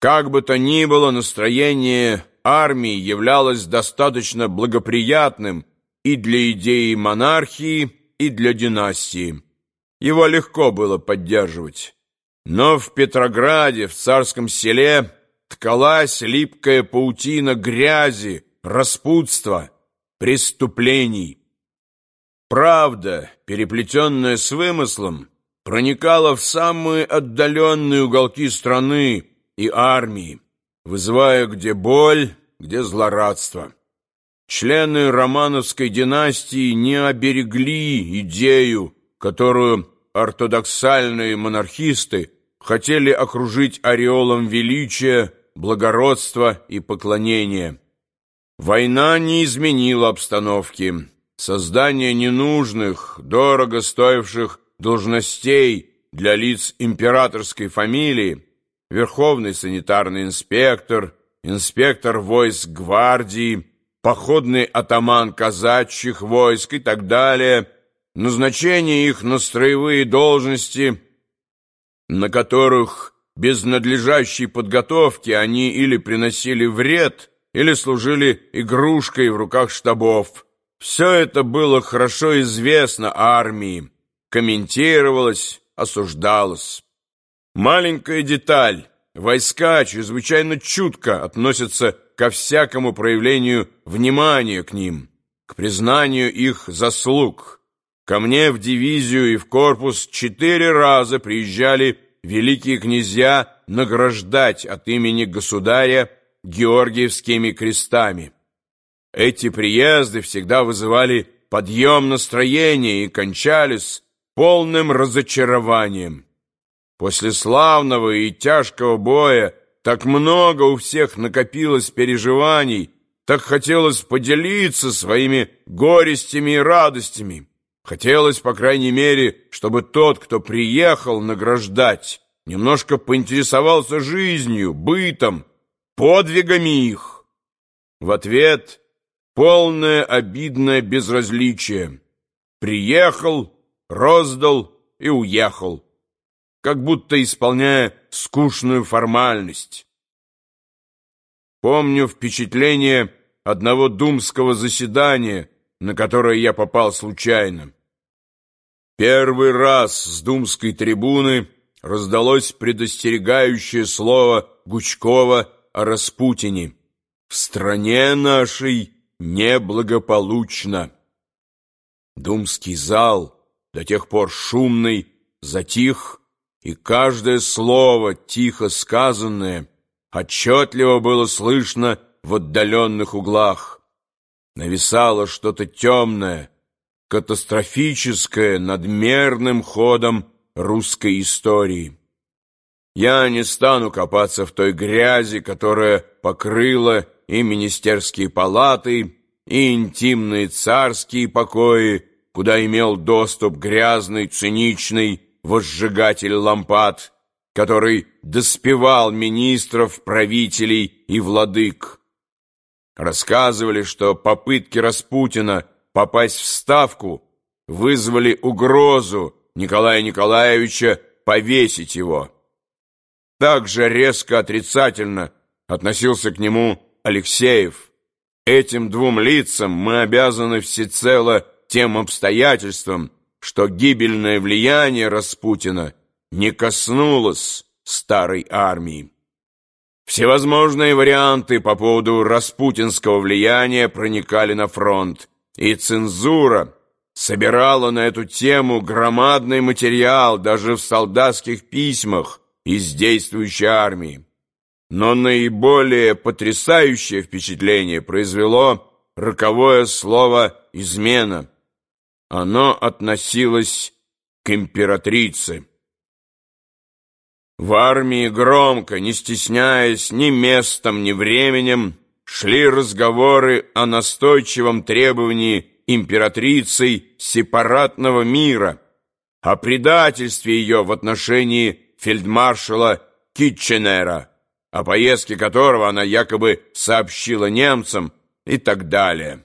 Как бы то ни было, настроение армии являлось достаточно благоприятным и для идеи монархии, и для династии. Его легко было поддерживать. Но в Петрограде, в царском селе, ткалась липкая паутина грязи, распутства, преступлений. Правда, переплетенная с вымыслом, проникала в самые отдаленные уголки страны и армии, вызывая где боль, где злорадство. Члены Романовской династии не оберегли идею, которую ортодоксальные монархисты хотели окружить ореолом величия, благородства и поклонения. Война не изменила обстановки. Создание ненужных, дорого стоивших должностей для лиц императорской фамилии, верховный санитарный инспектор, инспектор войск гвардии, походный атаман казачьих войск и так далее, назначение их на строевые должности, на которых без надлежащей подготовки они или приносили вред, или служили игрушкой в руках штабов. Все это было хорошо известно армии, комментировалось, осуждалось. Маленькая деталь. Войска чрезвычайно чутко относятся ко всякому проявлению внимания к ним, к признанию их заслуг. Ко мне в дивизию и в корпус четыре раза приезжали великие князья награждать от имени государя георгиевскими крестами. Эти приезды всегда вызывали подъем настроения и кончались полным разочарованием. После славного и тяжкого боя так много у всех накопилось переживаний, так хотелось поделиться своими горестями и радостями. Хотелось, по крайней мере, чтобы тот, кто приехал награждать, немножко поинтересовался жизнью, бытом, подвигами их. В ответ полное обидное безразличие. Приехал, роздал и уехал, как будто исполняя скучную формальность. Помню впечатление одного думского заседания, на которое я попал случайно. Первый раз с думской трибуны раздалось предостерегающее слово Гучкова о Распутине. В стране нашей неблагополучно. Думский зал, до тех пор шумный, затих, и каждое слово, тихо сказанное, отчетливо было слышно в отдаленных углах. Нависало что-то темное, катастрофическое над мерным ходом русской истории. Я не стану копаться в той грязи, которая покрыла и министерские палаты, и интимные царские покои, куда имел доступ грязный, циничный возжигатель лампад, который доспевал министров, правителей и владык. Рассказывали, что попытки Распутина попасть в Ставку вызвали угрозу Николая Николаевича повесить его. Также резко отрицательно относился к нему Алексеев. Этим двум лицам мы обязаны всецело тем обстоятельствам, что гибельное влияние Распутина не коснулось старой армии. Всевозможные варианты по поводу распутинского влияния проникали на фронт, и цензура собирала на эту тему громадный материал даже в солдатских письмах из действующей армии. Но наиболее потрясающее впечатление произвело роковое слово «измена». Оно относилось к императрице. В армии громко, не стесняясь ни местом, ни временем, шли разговоры о настойчивом требовании императрицей сепаратного мира, о предательстве ее в отношении фельдмаршала Китченера, о поездке которого она якобы сообщила немцам и так далее.